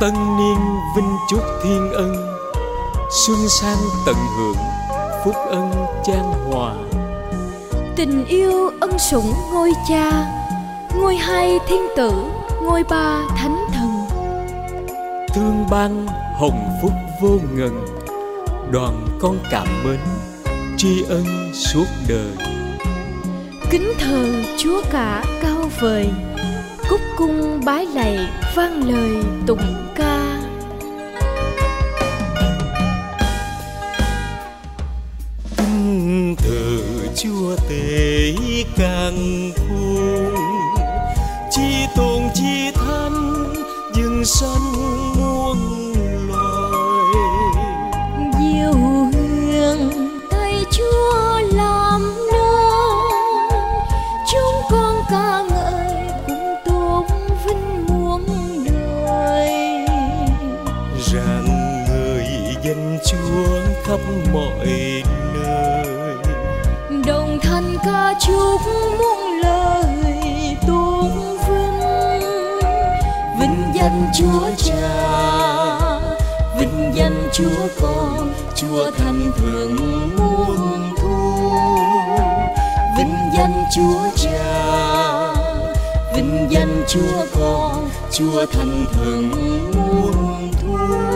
tân niên vinh chúc thiên ân xuân sang tận hưởng phúc ân chan hòa. Tình yêu ân sủng ngôi cha ngôi hai thiên tử ngôi ba thánh thần. Thương ban hồng phúc vô ngần đoàn con cảm mến tri ân suốt đời. Kính thờ chúa cả cao vời cúc cung bái lạy vang lời tụng ca. Thờ chúa tể càng khôn, chi tôn chi thánh dừng sanh hàng người dân chúa khắp mọi nơi. Đồng thanh ca chúc muôn lời tôn vinh vinh danh chúa cha, vinh danh chúa con, chúa thành thượng muôn thu. Vinh danh chúa cha, vinh danh chúa con, chúa thành thượng muôn thu.